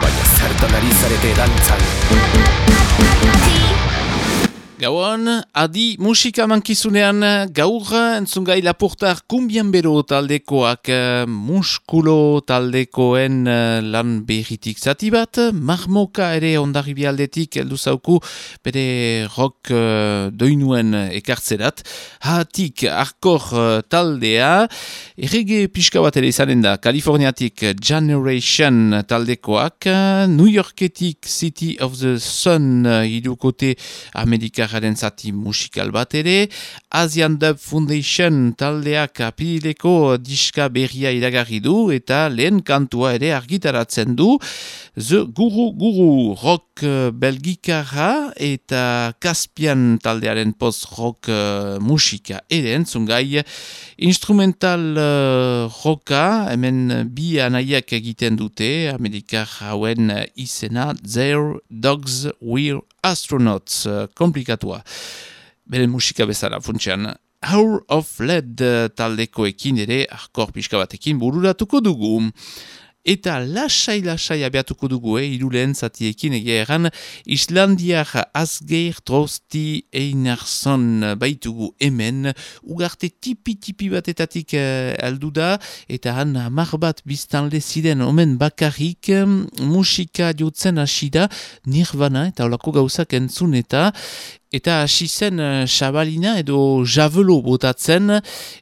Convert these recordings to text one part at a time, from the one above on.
Vaya cerdo nariz de dancing. Gauan, adi musika mankizunean gaur entzungai lapurtar kumbian bero taldekoak eh, muskulo taldekoen eh, lan berritik. Zati bat, marmoka ere ondarribi aldetik eldu zauku bere rock uh, doinuen ekartzerat, hatik arkor taldea, errege pixka bat ere izanen da, Kaliforniatik Generation taldekoak, New Yorketik City of the Sun uh, idukote Amerika Gitarraren zati musikal bat ere, Asian Dub Foundation taldeak apileko diska berria iragarri du eta lehen kantua ere argitaratzen du, The Guru Guru rock uh, belgikarra eta Caspian taldearen post-rock uh, musika ere entzungai, instrumental uh, rocka, hemen bi anaiak egiten dute, Amerikar hauen izena Their Dogs We're Astronauts, uh, komplikatua. Bere musika bezala funtsean. Hour of Lead uh, taldekoekin ere, arkor pixka batekin bururatuko dugu. Eta lasai-lasai abiatuko dugu, eh, iruleen zatiekin egia egan, Islandiak azgeir trosti einarson baitugu hemen, ugarte tipi-tipi batetatik eh, aldu da, eta han hamar bat biztanle ziren omen bakarrik musika jotzen hasi da, nirvana eta olako gauzak entzun eta, Eta hasi zen xabalina edo javelo botatzen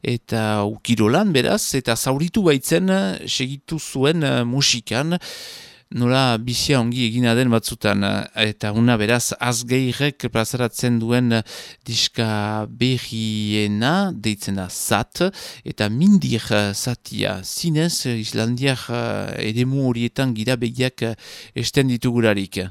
eta ukirolan beraz eta zauritu baitzen segitu zuen musikan. Nola bizia ongi egina den batzutan eta una beraz azgeirek plazaratzen duen diska berriena deitzena zat eta mindir zatia zinez Islandiak edemu horietan gira begiak esten ditugularik.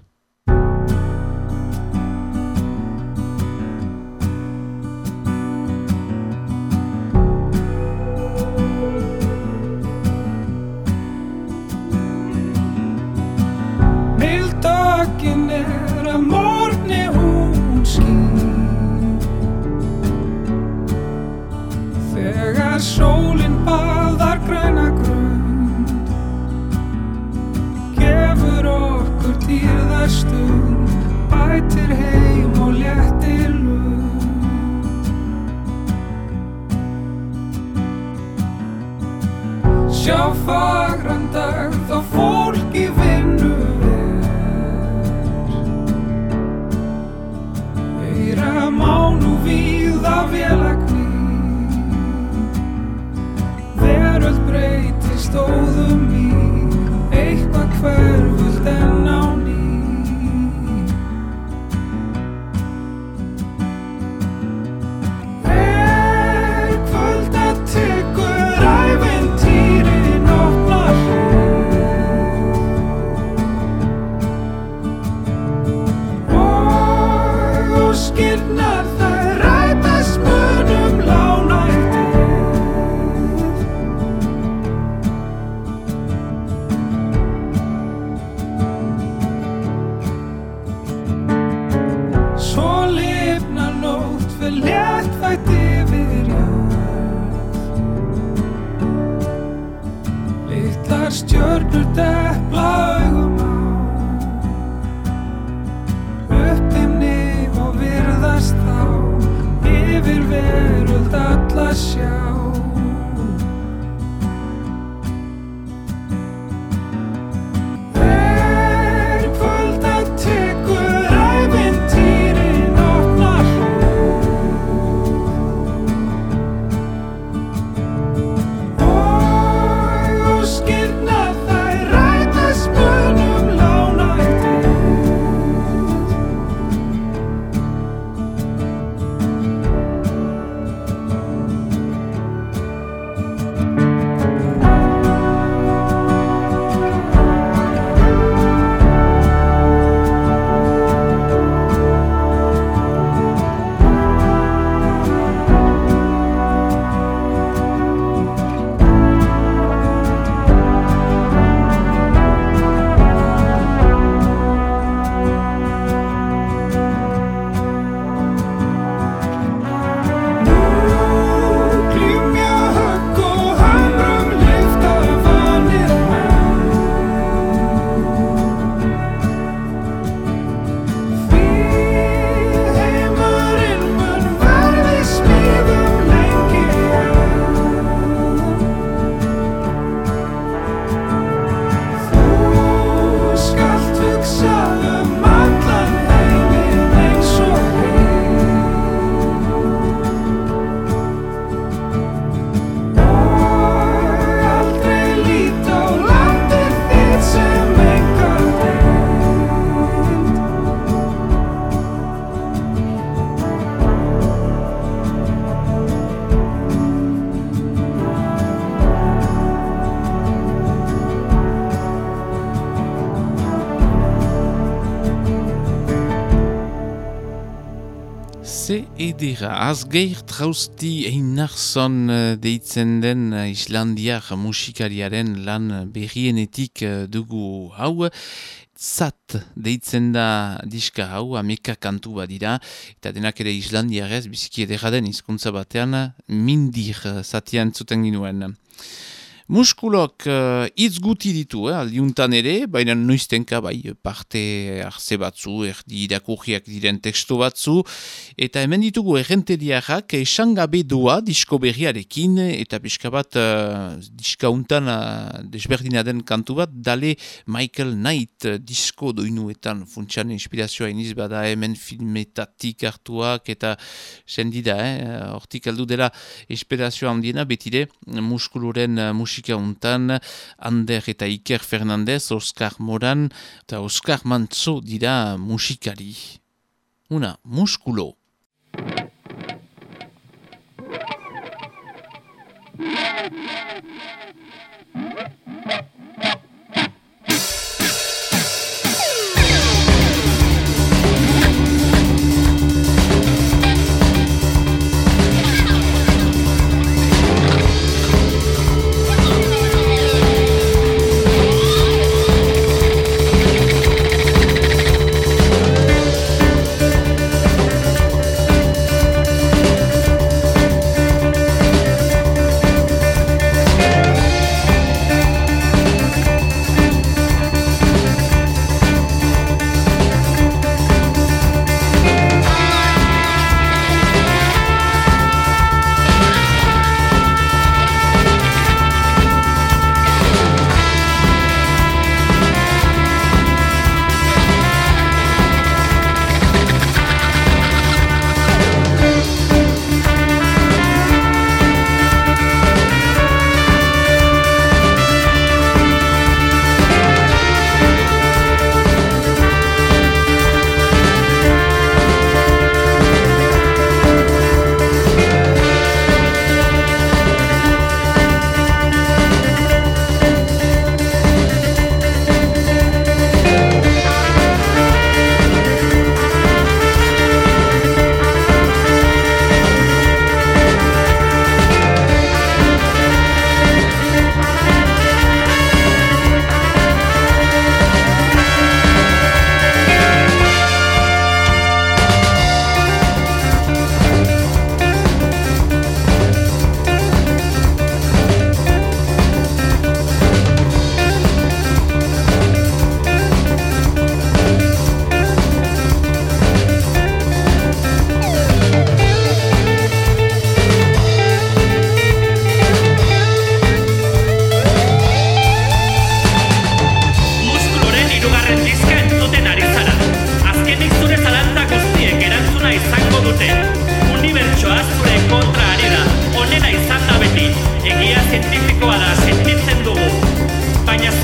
Bless you. Edera. Azgeir trausti einarzon eh, deitzen den eh, Islandiak musikariaren lan berrienetik eh, dugu hau. Zat deitzen da diska hau, ameka kantu badira, eta denak ere Islandiarez biziki edera den izkuntza batean, mindir zatian zuten ginuen. Muskulok uh, itz guti ditu, eh, aldiuntan ere, baina noiztenka bai parte arze batzu, erdi irakurriak diren teksto batzu, eta hemen ditugu errenteriarrak esangabe doa disko berriarekin, eta pixka bat uh, diska untan uh, desberdina den kantu bat, dale Michael Knight disko doinuetan funtsan inspirazioa iniz bada hemen filmetatik hartuak, eta sendida, eh, hortik aldu dela inspirazioa handiena, betide muskuluren uh, musika untan Ander eta Iker Fernandez, Oscar Moran eta Oscar Mantzo dira musikari. Una, muskulo.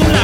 Muskulo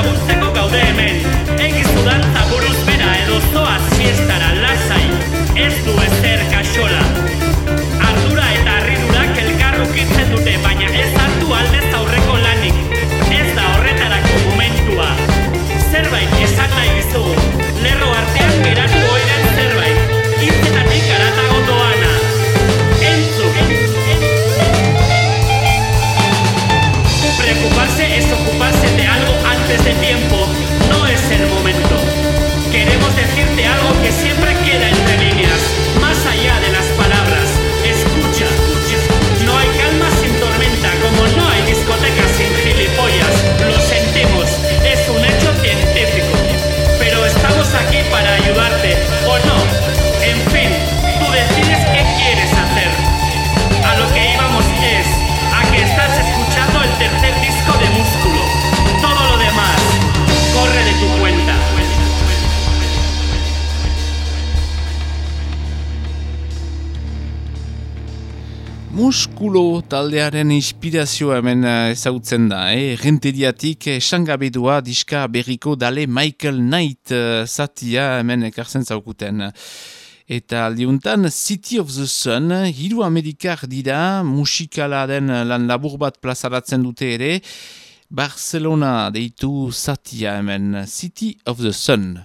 taldearen inspirazioa hemen uh, ezagutzen da, eh? renteriatik esangabedua diska berriko dale Michael Knight uh, zatia hemen ekartzen zaukuten. Eta aldiuntan City of the Sun, hiru amerikar dira, musikala lan labur bat plazaratzen dute ere, Barcelona deitu zatia hemen, City of the Sun.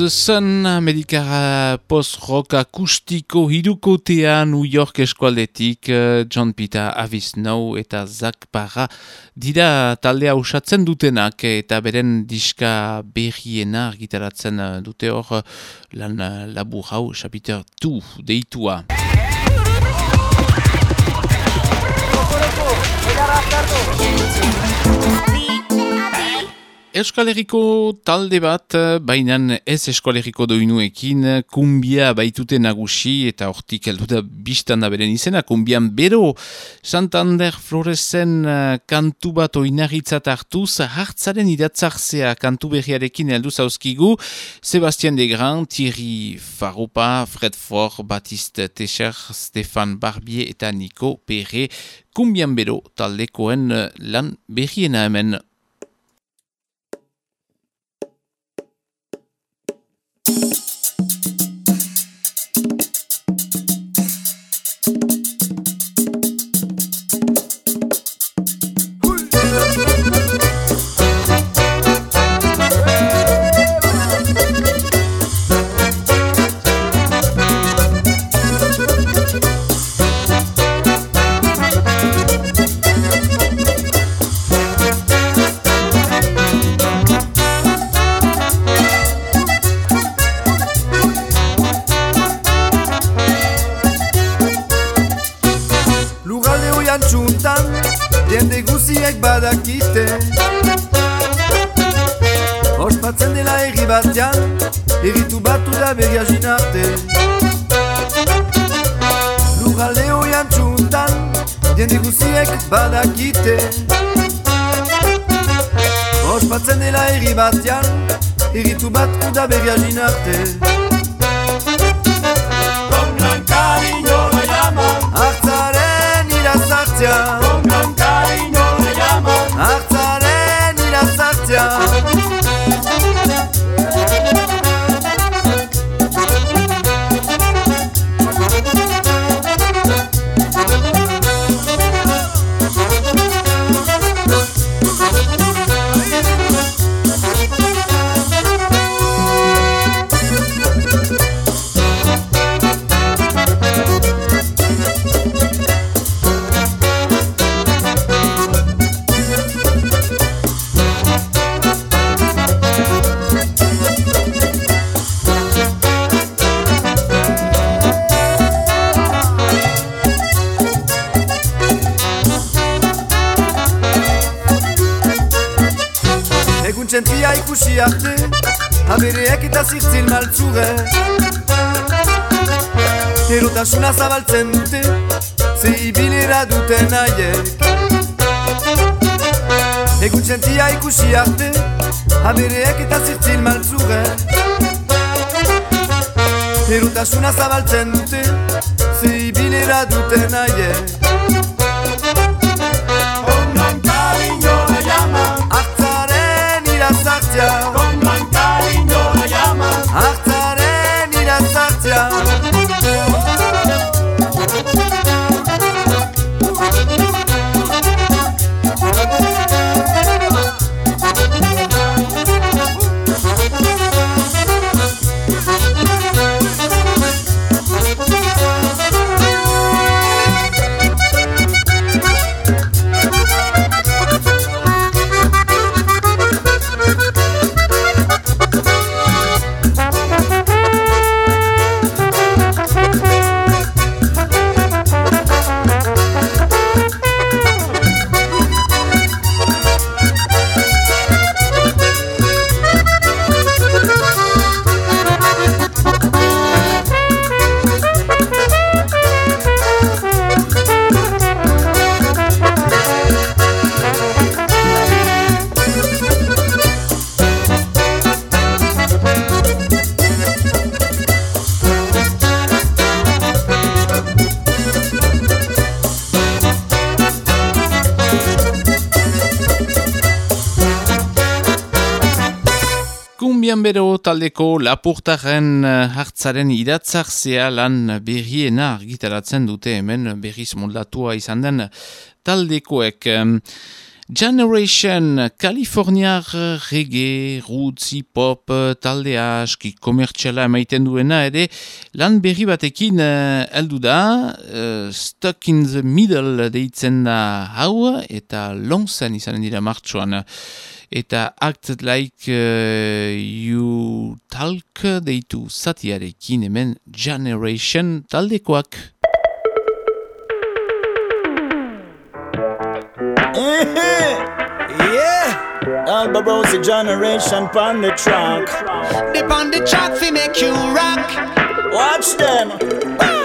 The Sun, Amerikara post-rock akustiko hirukotea New York eskualdetik, eh, John Pita, Avis Snow eta Zach Barra dira taldea usatzen dutenak eta beren diska berriena argitaratzen dute hor lan labur hau, chapiter 2 deitua. Euskal Herriko talde bat, bainan ez Euskal Herriko doinuekin, kumbia baitute nagusi eta hortik heldu biztan da beren izena, kumbian bero Santander Floresen eh, kantu bat oinarritzat hartuz, hartzaren idatzarzea kantu berriarekin heldu zauzkigu, Sebastian Degran, Thierry Faropa, Fred For, Baptiste Techer, Stefan Barbier eta Nico Perre, kumbian bero taldekoen eh, lan berriena hemen. Arte Habereak eta zirtzil maltzure Erotasuna zabaltzen dute Zei bilera duten aiek Egun txentia ikusi arte Habereak eta zirtzil maltzure Erotasuna zabaltzen dute Zei bilera duten aiek bero taldeko lapurtaren eh, hartzaren idatzarzea lan berriena argitaratzen dute hemen berriz moldatua izan den taldekoek. Generation, Kaliforniar reggae, roots, hip-hop, talde aski, komertxela emaiten duena, ere lan berri batekin uh, heldu da, uh, Stuck in the Middle deitzen da hau, eta longzen izanen dira martxoan. Eta Act Like uh, You Talk deitu zatiarekin hemen Generation taldekoak. Mm-hmm. yeah, Alba Rosy generation pon the track. The on the track fi make you rock. Watch them.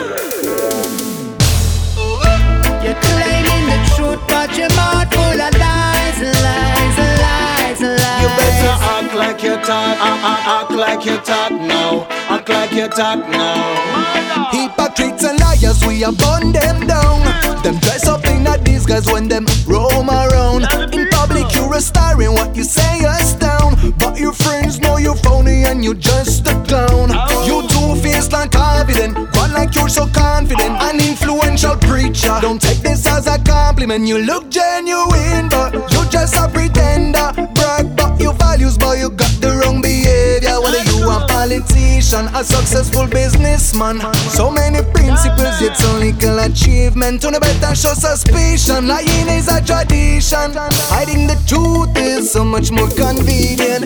Like you talk, act, act, like you talk now, act like you talk now. Hypocrites and liars, we are burn them down. Them dress up in a disguise when them roam around. In public, you're a star in what you say us down. But your friends know you're phony and you're just a clown. Oh. You two-faced like confident, one like you're so confident. An influential preacher. Don't take this as a compliment. You look genuine, but you're just a pretender. Brag about your values, but you got the wrong behavior. Whether you a politician, a successful businessman. So many principles, yet so little achievement. To the better show suspicion. Lying is a tradition. Hiding the truth is so much more convenient. Hey.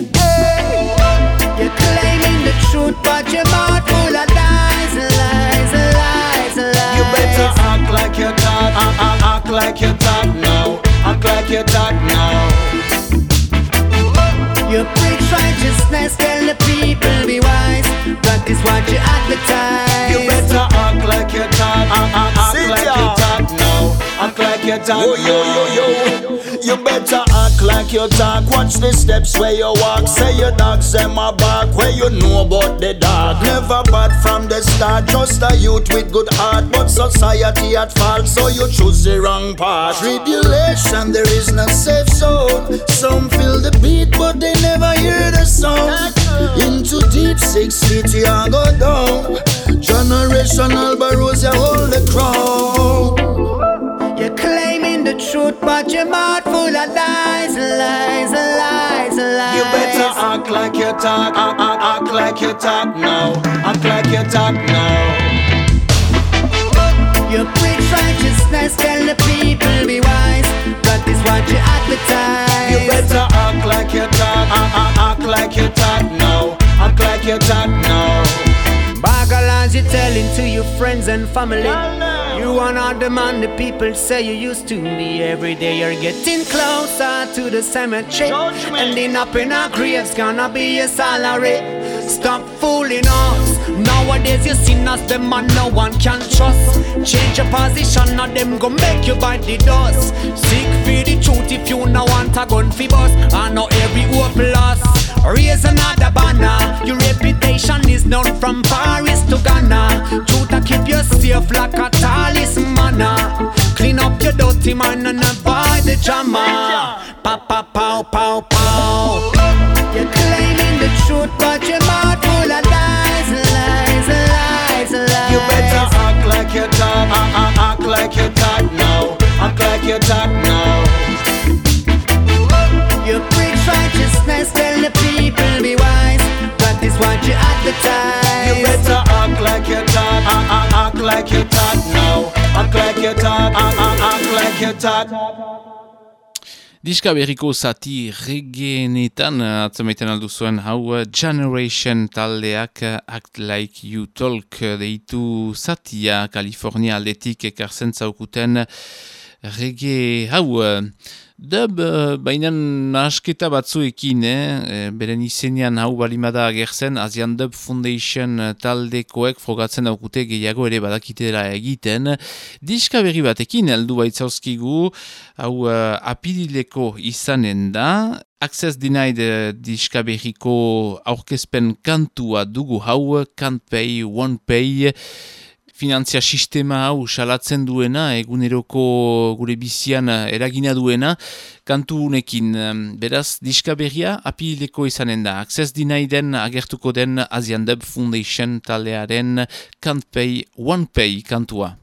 You're claiming the truth, but your mouth full of lies, lies, lies, lies. You better act like you talk, act, act, act like you talk now, act like you talk now. You preach righteousness, tell the people be wise. Practice what you advertise. You Oh, yo, yo, yo. You better act like you talk. Watch the steps where you walk. Say your dogs them my bark where you know about the dog. Never bad from the start. Just a youth with good heart, but society at fault, so you choose the wrong path. Tribulation, there is no safe zone. Some feel the beat, but they never hear the sound. Into deep six feet, you go down. Generational barrows, you hold the crown. The truth, but your mouth full of lies, lies, lies, lies. You better act like you talk, act, act, act like you talk now, act like you talk now. You preach righteousness, tell the people be wise. Practice what you advertise. You better act like you talk, act, act, act like you talk now, act like you talk now. You're telling to your friends and family. You are not the man the people say you used to be. Every day you're getting closer to the cemetery. Ending up in a grave's gonna be your salary. Stop fooling us. Nowadays you seen us, them man no one can trust. Change your position, now them go make you bite the dust. Seek for the truth if you no want a gun fi bust. I know every hope lost. Raise another banner. Your reputation is known from Paris to Ghana. Truth to keep you safe like a talisman. Clean up your dirty mind and avoid the drama. Pa pa pow pow pow. You're claiming the truth, but your mouth full of lies, lies, lies, lies. You better act like you talk, act, act, act like you talk now, act like you talk now. Advertise. You better act like you talk, act, act, act like you talk now, act like you talk, act, act, act like you talk. Diska berriko zati regeenetan atzamaiten aldu zuen hau Generation taldeak Act Like You Talk deitu zatia California aldetik ekartzen zaukuten rege hau Dub, baina nasketa batzuekin, eh? beren izenean hau balimada agertzen, Asian Dub Foundation taldekoek frogatzen daukute gehiago ere badakitera egiten. Diska berri batekin, heldu baitzauzkigu, hau uh, apidileko izanen da, Access Denied uh, diska berriko aurkezpen kantua dugu hau, Can't Pay, Won't Pay, finantzia sistema hau salatzen duena, eguneroko gure bizian eragina duena, kantu unekin, beraz, diska berria apileko izanen da. Access Denieden agertuko den Asian Dub Foundation taldearen Can't Pay, One Pay kantua.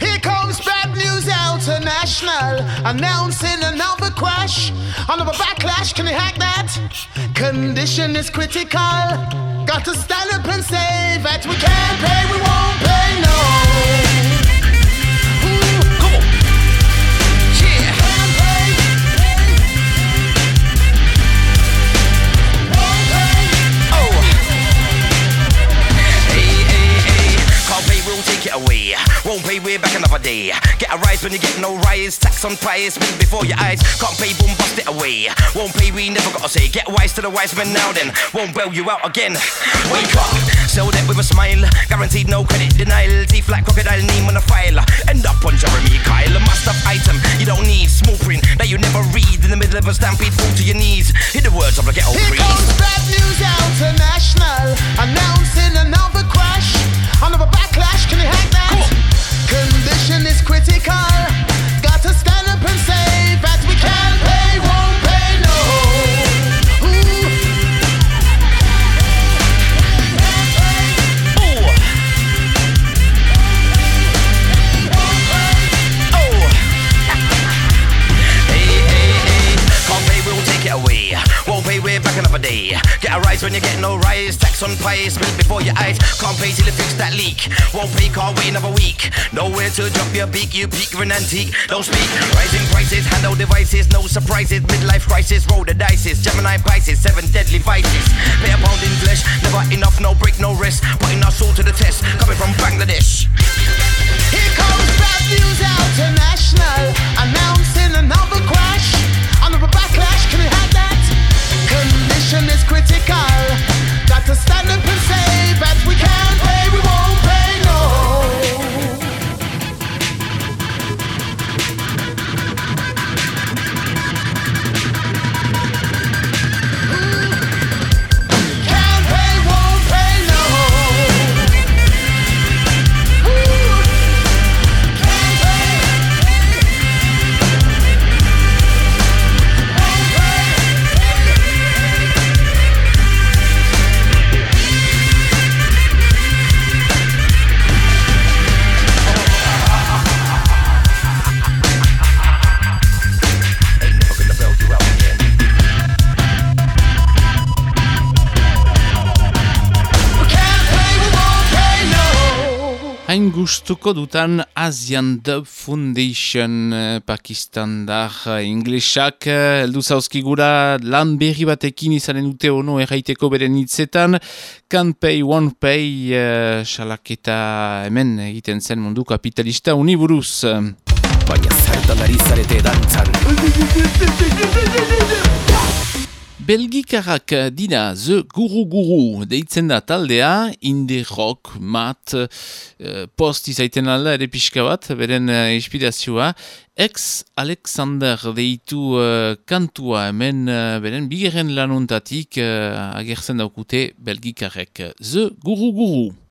Here comes Bad News International announcing another crash. Another backlash, can you hack that? Condition is critical. Got to stand up and say that we can't pay, we won't pay, no. Away. Won't pay, we're back another day. Get a rise when you get no rise. Tax on price, spin before your eyes. Can't pay, boom, bust it away. Won't pay, we never gotta say. Get wise to the wise men now then. Won't bail you out again. Wake up, sell that with a smile. Guaranteed no credit denial. Teeth like crocodile, name on a file. End up on Jeremy Kyle. A must have item you don't need. Small print that you never read. In the middle of a stampede, fall to your knees. Hear the words of the ghetto Here priest. comes Bad News International announcing another crash, another backlash. Can you hack that? Condition is critical. Got to stand up and say Pay, another day. Get a rise when you get no rise. Tax on pie, split before your eyes. Can't pay till you fix that leak. Won't pay, can't wait another week. Nowhere to drop your beak, you peak, an antique. Don't speak. Rising prices, handle devices, no surprises. Midlife crisis, roll the dices. Gemini Pisces, seven deadly vices. Pay pound in flesh, never enough, no break, no rest. Putting our soul to the test, coming from Bangladesh. Here comes Bad News International announcing another crash, another backlash. Can you hack Condition is critical. Got to stand up and say gustuko dutan Asian Dub Foundation eh, Pakistandar inglesak eh, heldu zauzkigura lan berri batekin izanen dute ono erraiteko beren hitzetan Can't Pay, Won't Pay eh, salaketa hemen egiten zen mundu kapitalista uniburuz. Baina zertan ari zarete dantzan Belgikarrak dira The Guru Guru deitzen da taldea, indie rock, mat, eh, post izaiten alda ere pixka bat, beren eh, inspirazioa. Ex Alexander deitu eh, kantua hemen eh, beren bigeren lanuntatik eh, agertzen daukute Belgikarrek. The Guru Guru.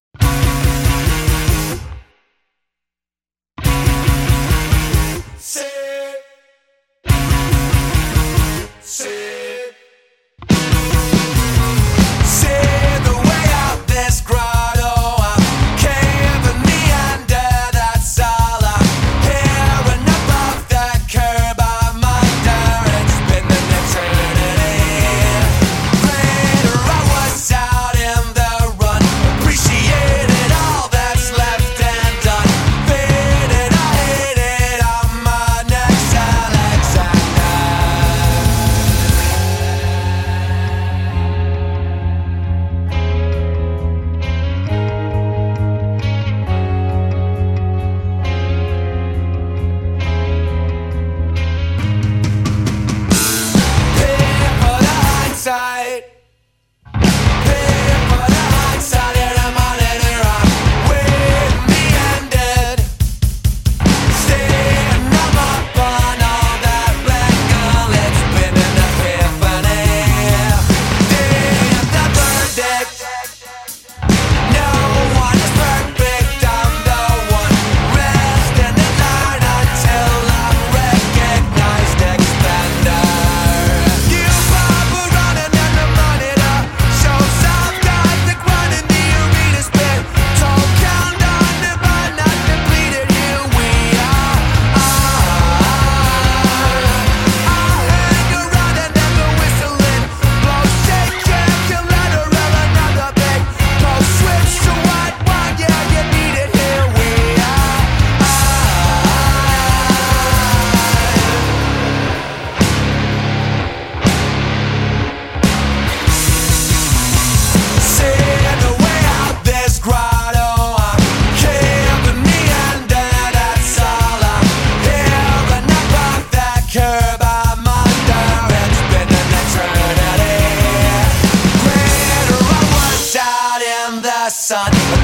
sun.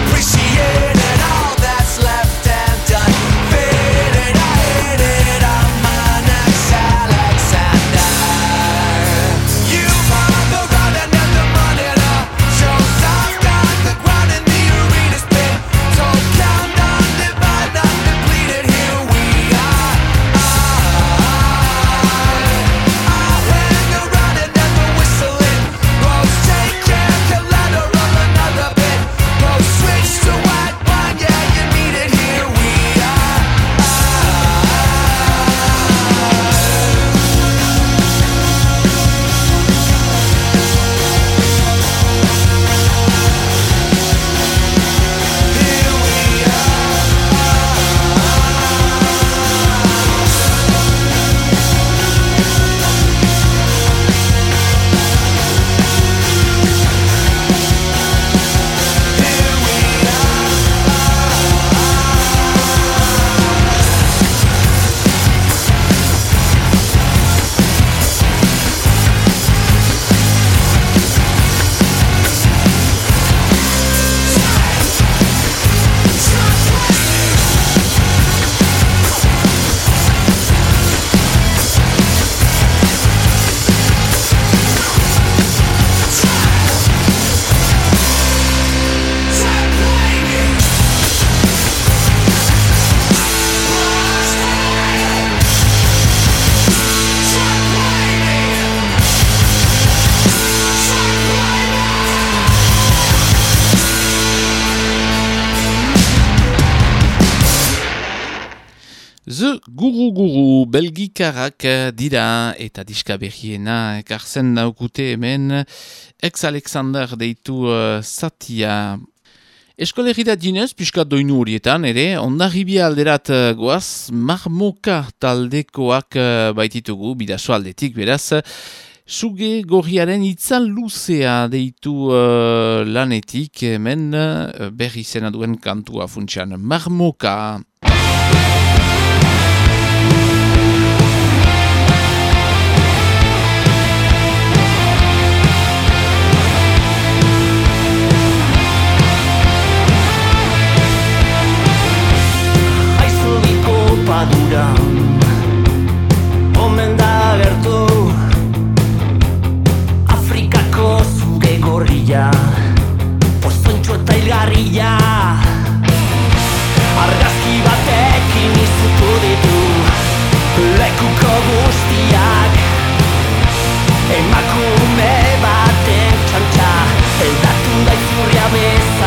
Ze guru guru belgikarrak dira eta diska berriena ekartzen naukute hemen ex Alexander deitu uh, satia. Eskolegira dinez, pixka doinu horietan, ere, ondarribia alderat uh, goaz, marmoka taldekoak uh, baititugu, bidazo aldetik, beraz, suge gorriaren itzal luzea deitu uh, lanetik, hemen uh, berri zena duen kantua funtsian, marmoka. Dura Omen da gertu Afrikako zuge gorria. Pozontxo eta hilgarria. Argazki batekin izutu ditu Lekuko guztiak. Emakume baten txantxa Eldatu da izurria bezala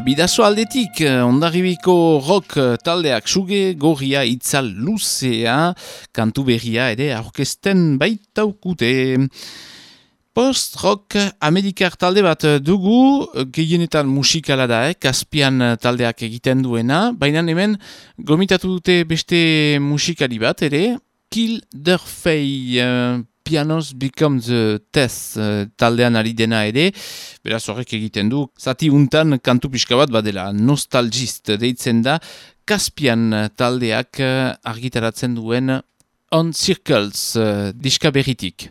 bidazo aldetik, eh, ondarribiko rock eh, taldeak suge gorria itzal luzea, kantu berria ere aurkesten baitaukute. Post-rock amerikar talde bat dugu, gehienetan musikala da, eh? kaspian taldeak egiten duena, baina hemen gomitatu dute beste musikali bat ere, Fey, Pianos Become the Test uh, taldean ari dena ere, beraz horrek egiten du, zati untan kantu pixka bat badela, nostalgist deitzen da, Kaspian taldeak uh, argitaratzen duen On Circles uh, diska berritik.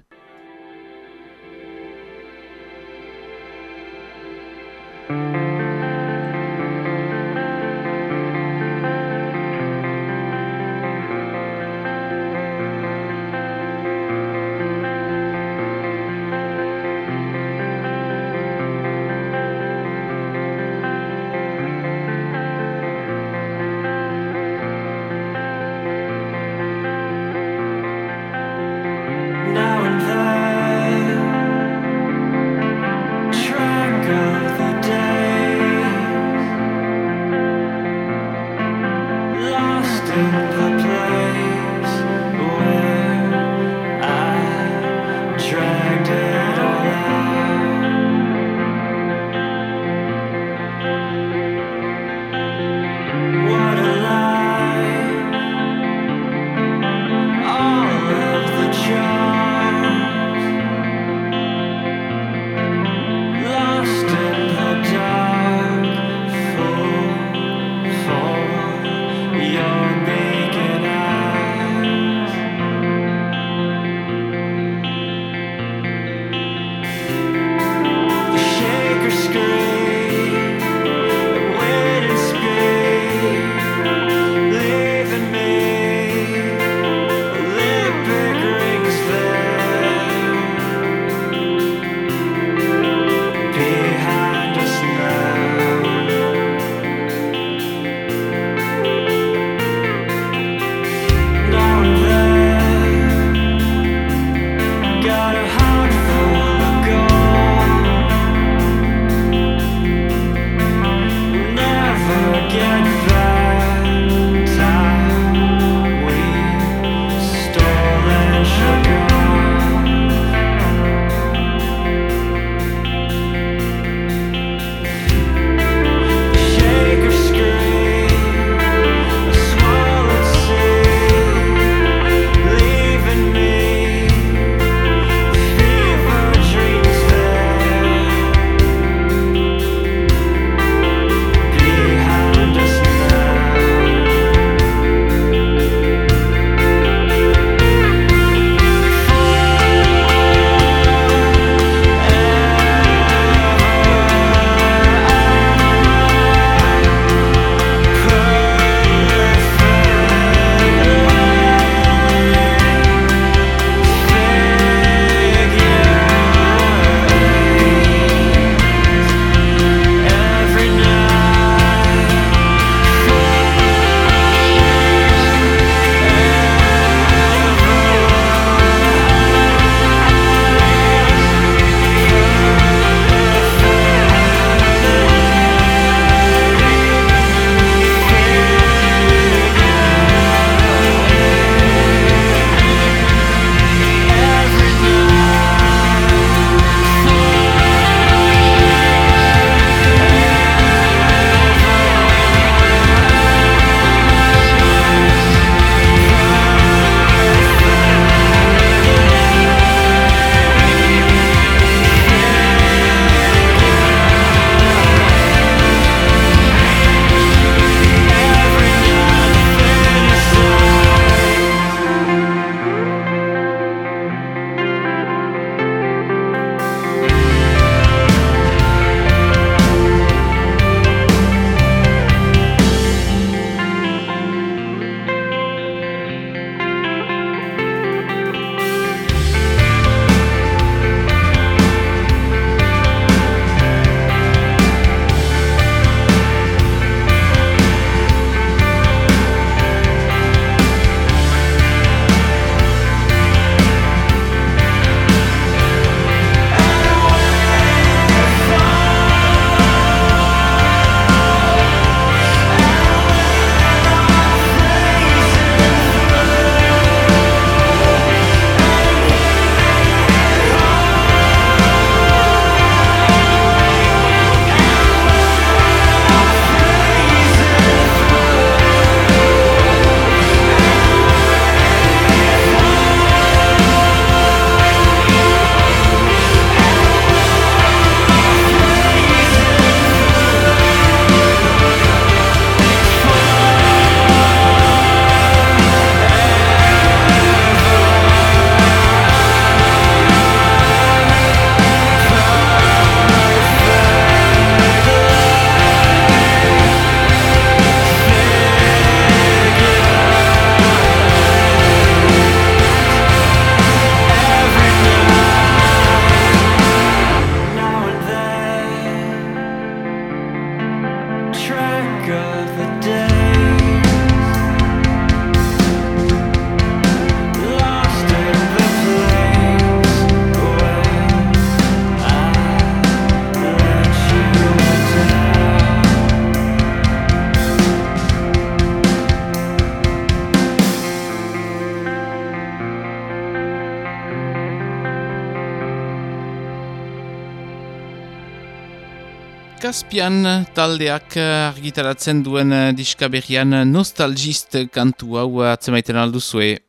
Zazpian taldeak eh, argitaratzen duen eh, diskaberrian nostalgist kantu hau atzemaiten alduzue.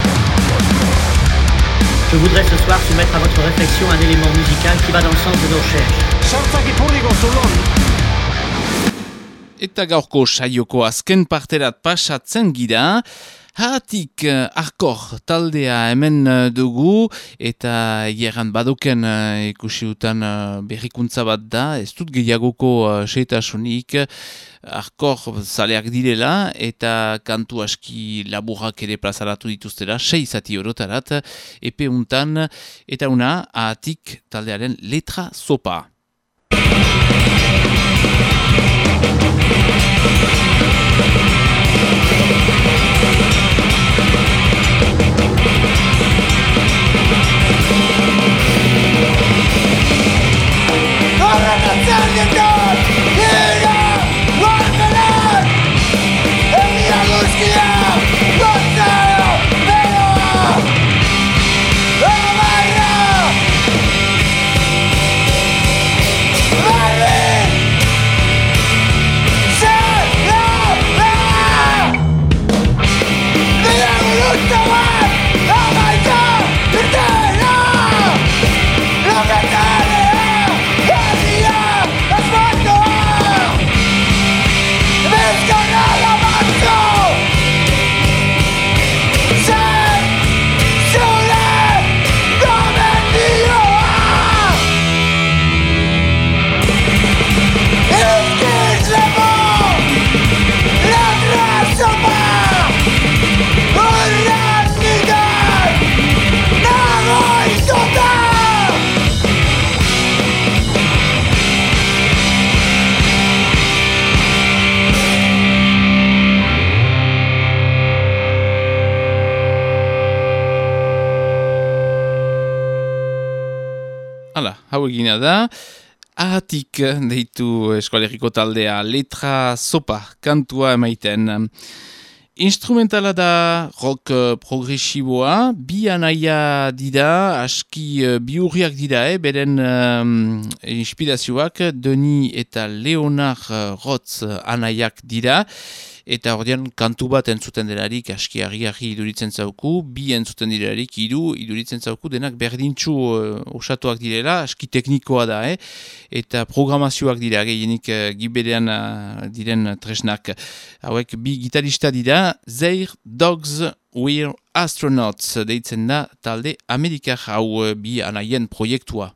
Je voudrais ce soir soumettre à votre réflexion un élément musical qui va dans le sens de nos recherches. Eta gaurko saioko azken parterat pasatzen gira, Hatik uh, arkor taldea hemen uh, dugu eta hieran baduken uh, ikusi utan uh, berrikuntza bat da, ez dut gehiagoko seitasunik arkor zaleak direla eta kantu aski laburrak ere plazaratu dituztera, sei zati orotarat, epe untan eta una hatik taldearen letra sopa. Hau egina da. Ahatik deitu eskualeriko taldea letra sopa kantua emaiten. Instrumentala da rock uh, progresiboa, bi anaia dira, aski uh, biurriak dira, eh, beren um, inspirazioak, Deni eta Leonard Rotz anaiak dira eta ordean kantu bat entzuten delarik aski harri iduritzen zauku, bi entzuten delarik idu iduritzen zauku, denak berdintxu uh, osatuak direla, aski teknikoa da, eh? eta programazioak dira, gehienik uh, giberean uh, diren tresnak. Hauek bi gitarista dira, Zair Dogs We're Astronauts, deitzen da talde Amerikar hau bi anaien proiektua.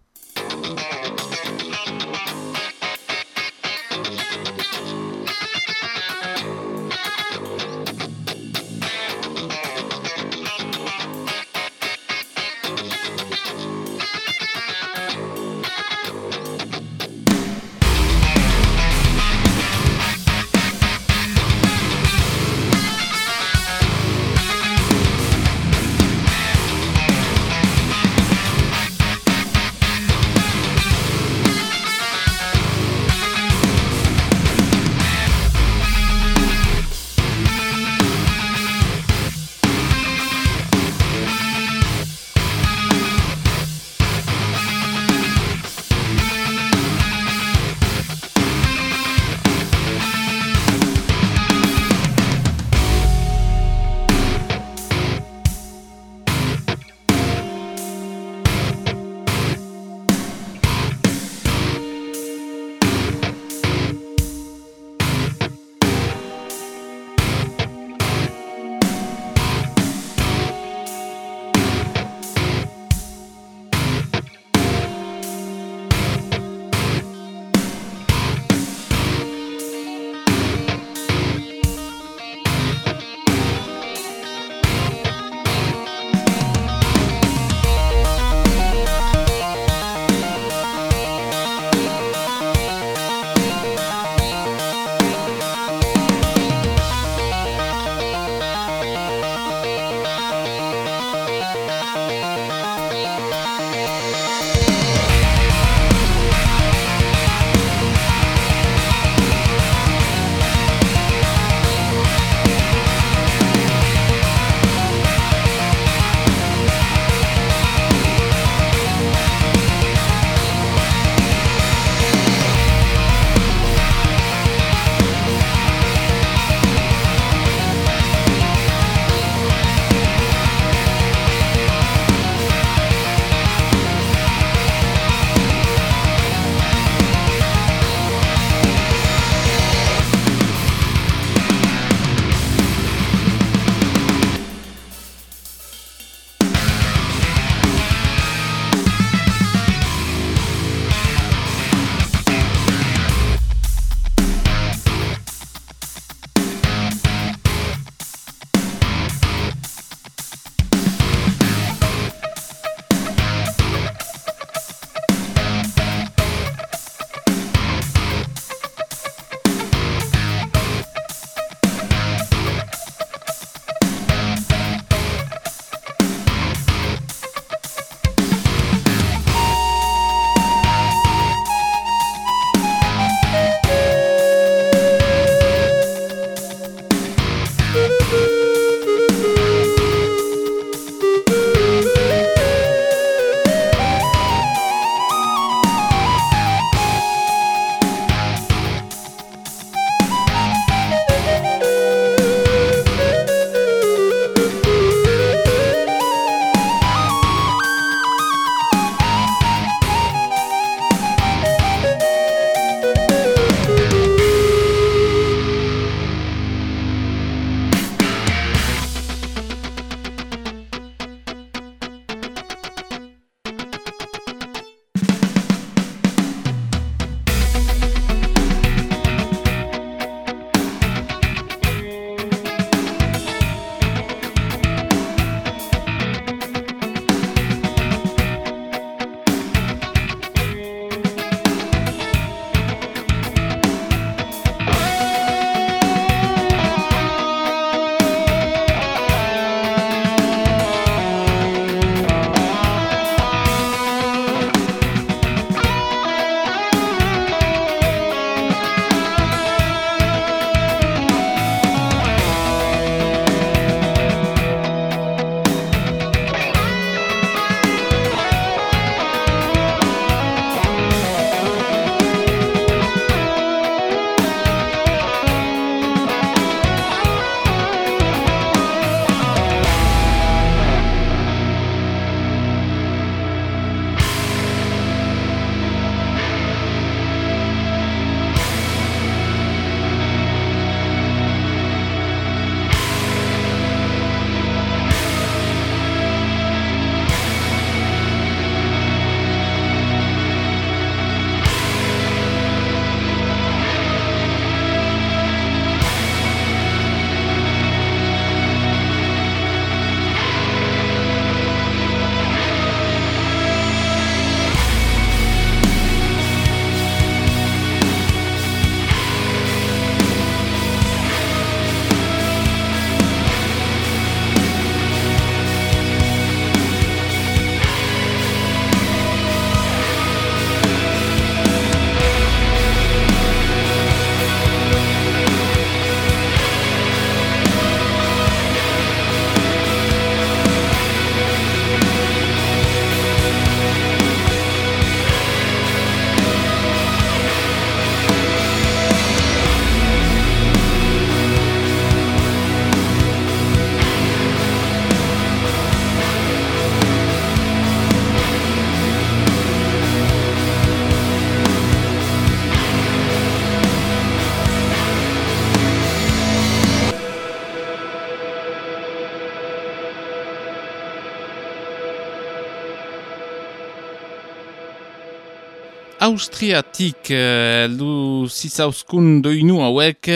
Austriatik heldu zizauzkun doinu hauek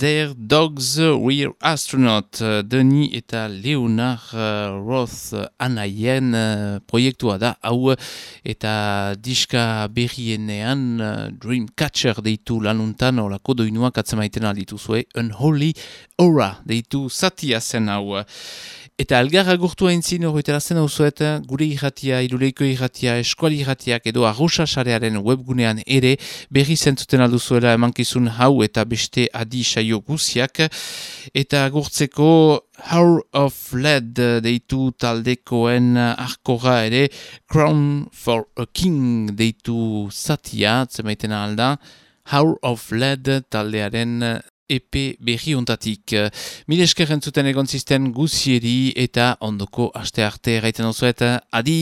Their Dogs Rear Astronaut Deni eta Leonard Roth anaien proiektua da hau eta diska berrienean Dreamcatcher deitu lanuntan olako doinuak atzemaiten alditu zuen Unholy Aura deitu satia zen hau Eta algarra gurtu hain zin horretara zen hau zuet, gure irratia, iruleiko irratia, eskuali irratiak edo arrosa sarearen webgunean ere berri zentzuten alduzuela emankizun hau eta beste adi saio guziak. Eta gurtzeko Hour of Lead deitu taldekoen arkora ere Crown for a King deitu satia, zemaiten alda. Hour of Lead taldearen EP berri ontatik. Mil esker entzuten egon zisten guzieri eta ondoko aste arte gaiten osuet. Adi!